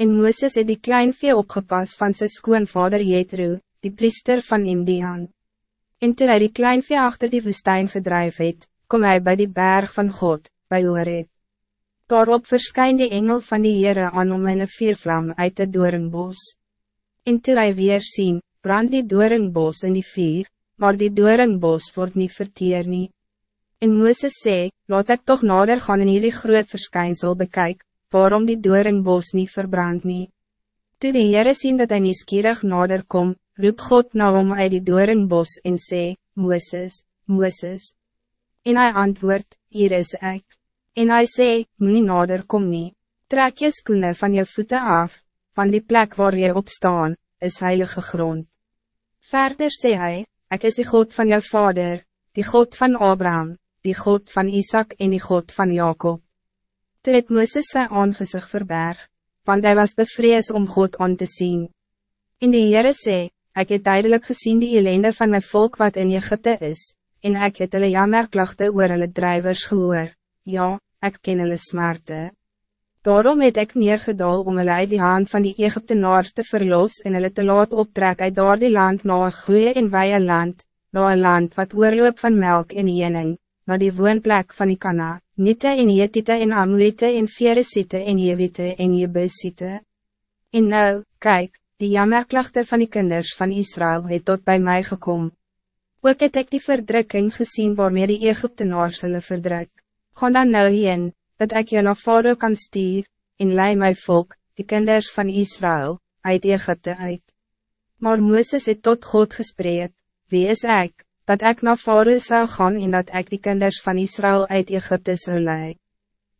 En Mooses het die klein vee opgepas van sy skoonvader Jethro, die priester van Indian. En toe hy die klein vee achter die woestijn gedrijf het, kom hij bij die berg van God, bij Oret. Daarop verskyn die engel van die Heere aan om in een viervlam uit de doornbos. En toe hy weer sien, brand die doornbos in die vier, maar die doornbos wordt niet verteer nie. En Mooses sê, laat ek toch nader gaan in hierdie groot verskynsel bekyk, waarom die doornbos niet verbrand nie. Toe die Heere sien dat hy nieuwsgierig nader kom, roep God na hom uit die doornbos en sê, Mooses, Mooses. En hij antwoord, hier is ik. En hij sê, moet nader kom nie, trek je skoene van je voeten af, van die plek waar je op staan, is heilige grond. Verder sê hij, ik is de God van jouw vader, die God van Abraham, die God van Isaac en die God van Jacob. Toe het Mooses sy aangezicht verberg, want hij was bevrees om God aan te zien. In die Heere sê, ek het duidelijk gezien die ellende van mijn volk wat in Egypte is, en ek het hulle jammerklachte oor hulle drijvers gehoor, ja, ek ken hulle smarte. Daarom het ek neergedaal om hulle uit die hand van die Egyptenaars te verlos en hulle te laat optrek uit daar die land na een goeie en weie land, na een land wat oorloop van melk en jening, na die woonplek van die Kana, Nite en Jetite en Amorite en Veresite en Jewite en Jebusite. En nou, kijk, die jammerklachte van die kinders van Israël het tot bij mij gekomen. Ook het ek die verdrukking gezien waarmee die Egyptenaars hulle verdruk. Gaan dan nou heen, dat ik je naar Faroe kan stuur, en lei my volk, die kinders van Israël, uit Egypte uit. Maar Mooses het tot God gesprek, wie is ik? Dat ik naar Faroe zou gaan en dat ik die kinders van Israël uit Egypte zou leiden.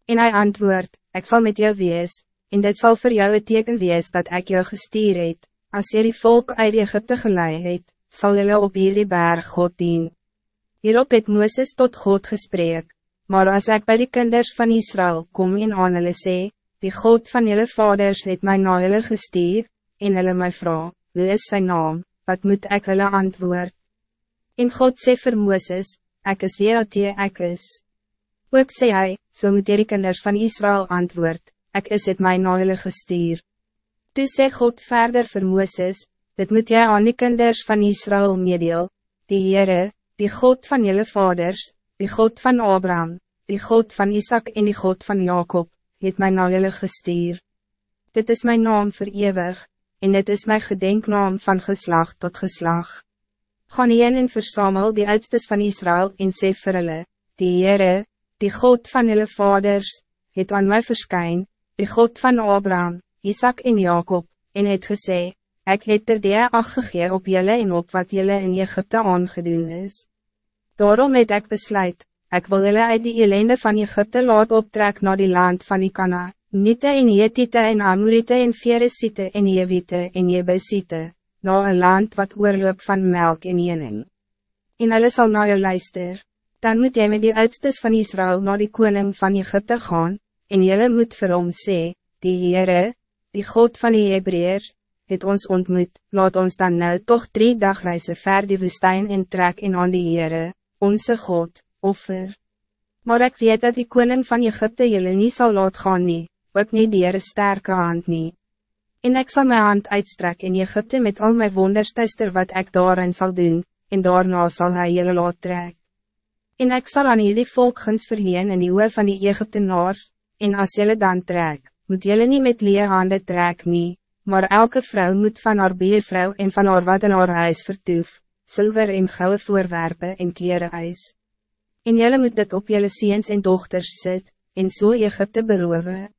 En hij antwoord, ik zal met jou wees, en dit zal voor jou het teken wees dat ik jou gestuur het, als je die volk uit Egypte geleid het, zal je op hierdie berg God dien. Hierop het Mooses tot God gesprek, maar als ik bij die kinders van Israël kom en aan hulle sê, die God van jullie vaders het mij na hulle gestuur, en hulle my vraag, wie is zijn naam, wat moet ik hulle antwoord? En God sê vir Mooses, ek is jy ek is. Ook sê hy, so moet die kinders van Israël antwoord, ek is het my na hulle gestuur. Toe sê God verder vir Mooses, dit moet jy aan die kinders van Israël meedeel, die Heere, die God van jullie vaders, die God van Abraham, die God van Isaac en die God van Jacob, het my na julle gestuur. Dit is mijn naam voor eeuwig, en dit is mijn gedenknaam van geslacht tot geslacht gaan heen en versamel die oudstes van Israël en sê vir hulle, die Heere, die God van hulle vaders, het aan mij verskyn, die God van Abraham, Isaac en Jacob, en het gesê, ik het er die aangegee op jullie en op wat jullie in Egypte aangedoen is. Daarom het ik besluit, ik wil jullie uit die ellende van Egypte laat optrek naar die land van Ikana, Nite en Jetite en Amorite en Veresite en Jewite en Jebusite na een land wat oorloop van melk en jening. En hulle sal na jou luister, dan moet jy met die oudstes van Israël naar die koning van Egypte gaan, en jylle moet vir hom sê, die Heere, die God van die Hebreërs, het ons ontmoet, laat ons dan nou toch drie dagreise ver die woestijn en trek en aan die Heere, onze God, offer. Maar ik weet dat die koning van Egypte jullie niet zal laat gaan nie, ook nie die Heere sterke hand nie. En ik zal mijn hand uitstrekken in Egypte met al mijn wonders tester wat ik daarin zal doen, en daarna zal hij jullie laat trek. En ik zal aan jullie volk guns verleen in die van die Egyptenaars, en als jullie dan trek, moet jullie niet met lee handen trek nie, maar elke vrouw moet van haar beervrouw en van haar wat in haar huis vertoef, zilver en gouden voorwerpen en kleren eis. En jullie moet dit op jullie ziens en dochters zet, en zo so Egypte beroven.